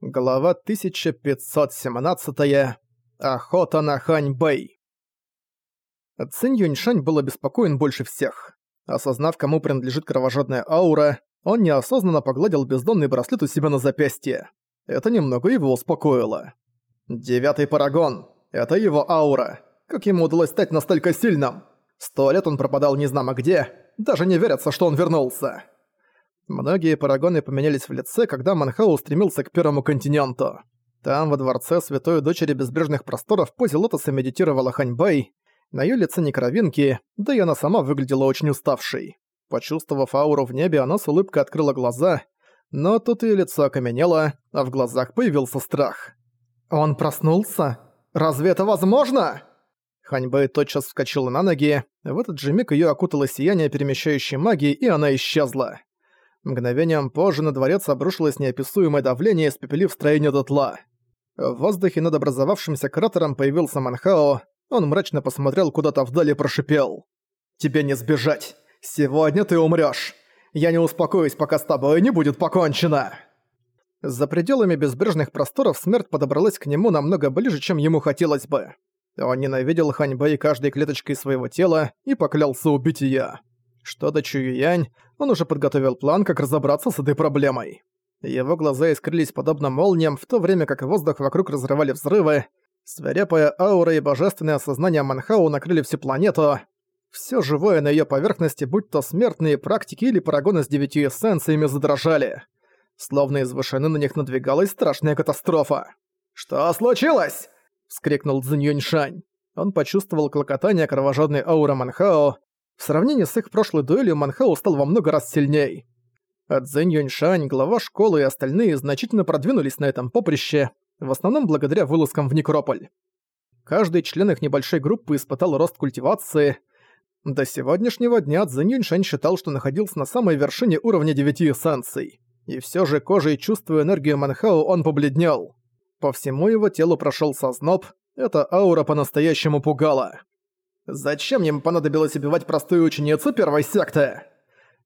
Глава 1517. Охота на Хань-Бэй. Цинь Юньшань был обеспокоен больше всех. Осознав, кому принадлежит кровожадная аура, он неосознанно погладил бездонный браслет у себя на запястье. Это немного его успокоило. Девятый парагон. Это его аура. Как ему удалось стать настолько сильным? Сто лет он пропадал незнамо где. Даже не верится, что он вернулся. Многие парагоны поменялись в лице, когда Манхау устремился к Первому континенту. Там, во дворце Святой Дочери Безбрежных Просторов, в позе лотоса медитировала Ханьбэй. На её лице не кровинки, да и она сама выглядела очень уставшей. Почувствовав ауру в небе, она с улыбкой открыла глаза, но тут её лицо окаменело, а в глазах появился страх. «Он проснулся? Разве это возможно?» Ханьбэй тотчас вскочила на ноги, в этот же миг её окутало сияние перемещающей магии, и она исчезла. Мгновением позже на дворец обрушилось неописуемое давление, испепелив строение дотла. В воздухе над образовавшимся кратером появился Манхао, он мрачно посмотрел куда-то вдали и прошипел. «Тебе не сбежать! Сегодня ты умрёшь! Я не успокоюсь, пока с тобой не будет покончено!» За пределами безбрежных просторов смерть подобралась к нему намного ближе, чем ему хотелось бы. Он ненавидел Ханьбэй каждой клеточкой своего тела и поклялся убить её. Что до Чуюянь, он уже подготовил план, как разобраться с этой проблемой. Его глаза искрились подобно молниям, в то время как воздух вокруг разрывали взрывы. Свирепая аура и божественное осознание Манхау накрыли всю планету. Всё живое на её поверхности, будь то смертные практики или парагоны с девятью эссенциями, задрожали. Словно из вышины на них надвигалась страшная катастрофа. «Что случилось?» — вскрикнул Цзинь. Он почувствовал клокотание кровожадной ауры Манхао, в сравнении с их прошлой дуэлью Манхау стал во много раз сильней. Цзэнь Юньшань, глава школы и остальные значительно продвинулись на этом поприще, в основном благодаря вылазкам в Некрополь. Каждый член их небольшой группы испытал рост культивации. До сегодняшнего дня Цзэнь Юньшань считал, что находился на самой вершине уровня девяти эссенций. И все же кожей чувствуя энергию Манхау, он побледнел. По всему его телу прошел созноб, эта аура по-настоящему пугала. Зачем им понадобилось убивать простую ученицу первой секты?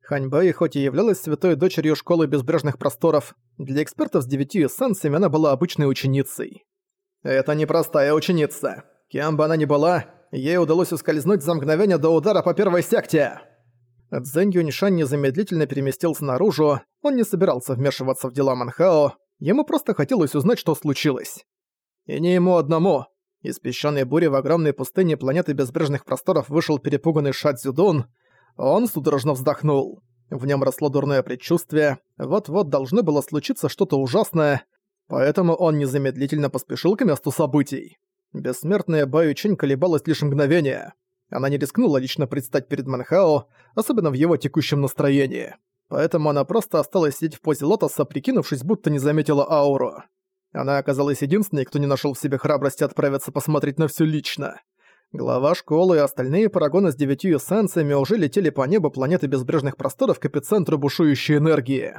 Ханьбэй, хоть и являлась святой дочерью школы безбрежных просторов, для экспертов с девятью эссенциями она была обычной ученицей. Это не простая ученица. Кем бы она ни была, ей удалось ускользнуть за мгновение до удара по первой секте. Цзэнь Юньшань незамедлительно переместился наружу, он не собирался вмешиваться в дела Манхао, ему просто хотелось узнать, что случилось. И не ему одному. Из песчаной бури в огромной пустыне планеты безбрежных просторов вышел перепуганный Шадзюдун. Он судорожно вздохнул. В нем росло дурное предчувствие, вот-вот должно было случиться что-то ужасное, поэтому он незамедлительно поспешил к месту событий. Бессмертная Баю Чень колебалась лишь мгновение. Она не рискнула лично предстать перед Манхао, особенно в его текущем настроении. Поэтому она просто осталась сидеть в позе лотоса, прикинувшись, будто не заметила ауру. Она оказалась единственной, кто не нашел в себе храбрости отправиться посмотреть на все лично. Глава школы и остальные парагоны с девятью эссенциями уже летели по небу планеты безбрежных просторов к эпицентру бушующей энергии.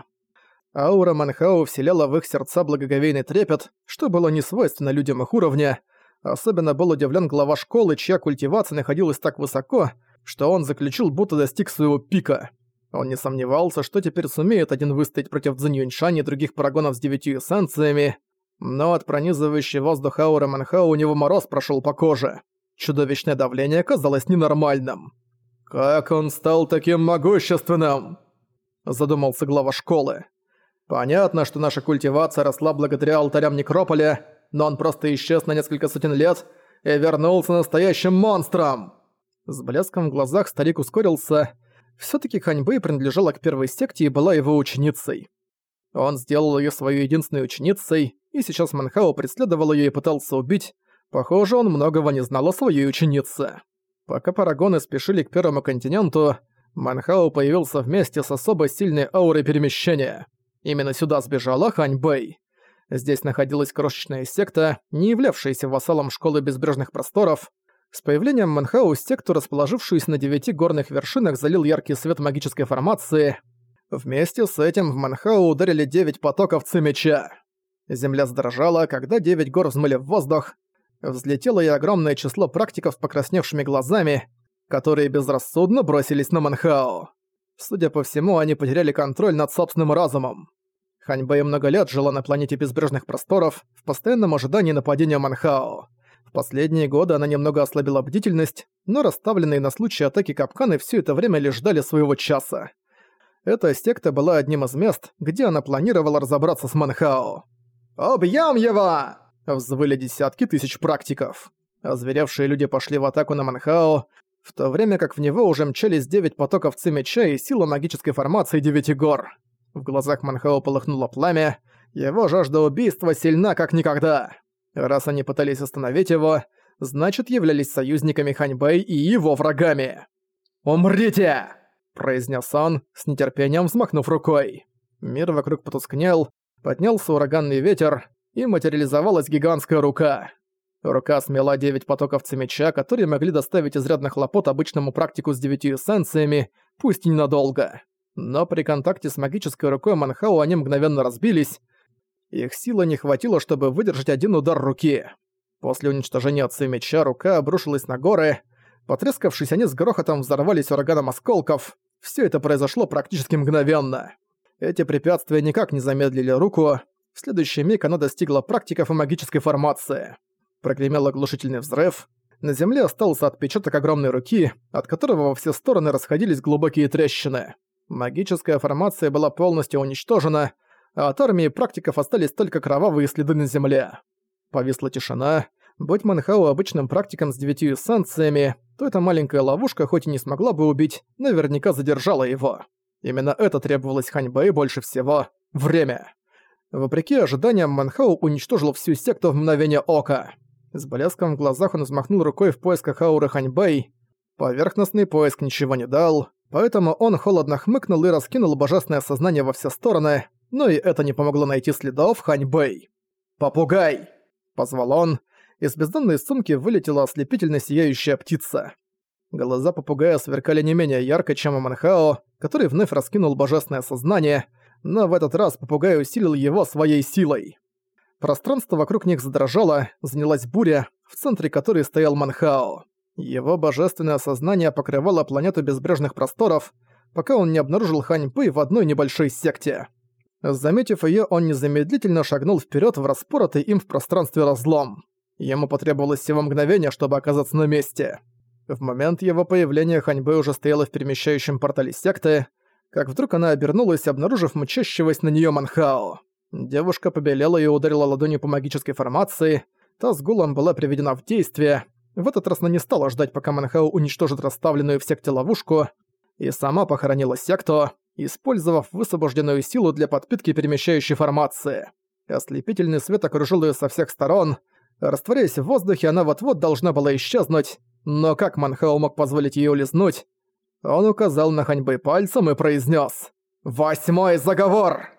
Аура Манхау вселяла в их сердца благоговейный трепет, что было не свойственно людям их уровня. Особенно был удивлен глава школы, чья культивация находилась так высоко, что он заключил, будто достиг своего пика. Он не сомневался, что теперь сумеет один выстоять против Цзинь и других парагонов с девятью эссенциями, но от пронизывающей воздух ауры Манхау у него мороз прошел по коже. Чудовищное давление казалось ненормальным. «Как он стал таким могущественным?» Задумался глава школы. «Понятно, что наша культивация росла благодаря алтарям Некрополя, но он просто исчез на несколько сотен лет и вернулся настоящим монстром!» С блеском в глазах старик ускорился. Всё-таки Ханьбэй принадлежала к первой секте и была его ученицей. Он сделал её своей единственной ученицей, и сейчас Манхао преследовал её и пытался убить. Похоже, он многого не знал о своей ученице. Пока парагоны спешили к Первому континенту, Манхао появился вместе с особо сильной аурой перемещения. Именно сюда сбежала Хань Бэй. Здесь находилась крошечная секта, не являвшаяся вассалом Школы Безбрежных Просторов. С появлением Манхау секту, расположившуюся на девяти горных вершинах, залил яркий свет магической формации. Вместе с этим в Манхау ударили девять потоков Цимеча. Земля задрожала, когда девять гор взмыли в воздух. Взлетело и огромное число практиков с покрасневшими глазами, которые безрассудно бросились на Манхао. Судя по всему, они потеряли контроль над собственным разумом. Ханьбэй много лет жила на планете безбрежных просторов в постоянном ожидании нападения Манхао. В последние годы она немного ослабила бдительность, но расставленные на случай атаки капканы все это время лишь ждали своего часа. Эта секта была одним из мест, где она планировала разобраться с Манхао. «Объем его!» – взвыли десятки тысяч практиков. Озверевшие люди пошли в атаку на Манхао, в то время как в него уже мчались девять потоков ци меча и сила магической формации девяти гор. В глазах Манхао полыхнуло пламя, его жажда убийства сильна как никогда. Раз они пытались остановить его, значит являлись союзниками Ханьбэй и его врагами. «Умрите!» – произнес он, с нетерпением взмахнув рукой. Мир вокруг потускнел, поднялся ураганный ветер, и материализовалась гигантская рука. Рука смела девять потоков цемеча, которые могли доставить изрядно хлопот обычному практику с девятью эссенциями, пусть и ненадолго. Но при контакте с магической рукой Манхау они мгновенно разбились. Их силы не хватило, чтобы выдержать один удар руки. После уничтожения отцы меча рука обрушилась на горы. Потрескавшись, они с грохотом взорвались ураганом осколков. Все это произошло практически мгновенно. Эти препятствия никак не замедлили руку. В следующий миг она достигла практиков и магической формации. Прогремел оглушительный взрыв. На земле остался отпечаток огромной руки, от которого во все стороны расходились глубокие трещины. Магическая формация была полностью уничтожена, а от армии практиков остались только кровавые следы на земле. Повисла тишина. Будь Манхау обычным практиком с девятью эссенциями, то эта маленькая ловушка хоть и не смогла бы убить, наверняка задержала его. Именно это требовалось Ханьбэй больше всего — время. Вопреки ожиданиям, Манхау уничтожил всю секту в мгновение ока. С блеском в глазах он взмахнул рукой в поисках ауры Ханьбэй. Поверхностный поиск ничего не дал, поэтому он холодно хмыкнул и раскинул божественное сознание во все стороны, но и это не помогло найти следов Ханьбэй. «Попугай!» — позвал он. Из бездонной сумки вылетела ослепительно сияющая птица. Глаза попугая сверкали не менее ярко, чем у Манхао, который вновь раскинул божественное сознание, но в этот раз попугай усилил его своей силой. Пространство вокруг них задрожало, занялась буря, в центре которой стоял Манхао. Его божественное сознание покрывало планету безбрежных просторов, пока он не обнаружил Ханьпы в одной небольшой секте. Заметив ее, он незамедлительно шагнул вперед в распоротый им в пространстве разлом. Ему потребовалось всего мгновения, чтобы оказаться на месте. В момент его появления Ханьбэ уже стояла в перемещающем портале секты, как вдруг она обернулась, обнаружив мчащегося на нее Манхао. Девушка побелела и ударила ладонью по магической формации. Та с гулом была приведена в действие. В этот раз она не стала ждать, пока Манхау уничтожит расставленную в секте ловушку, и сама похоронила секту, использовав высвобожденную силу для подпитки перемещающей формации. Ослепительный свет окружил ее со всех сторон. Растворяясь в воздухе, она вот-вот должна была исчезнуть, но как Манхау мог позволить ей улизнуть? Он указал на Ханьбэй пальцем и произнес: «Восьмой заговор!»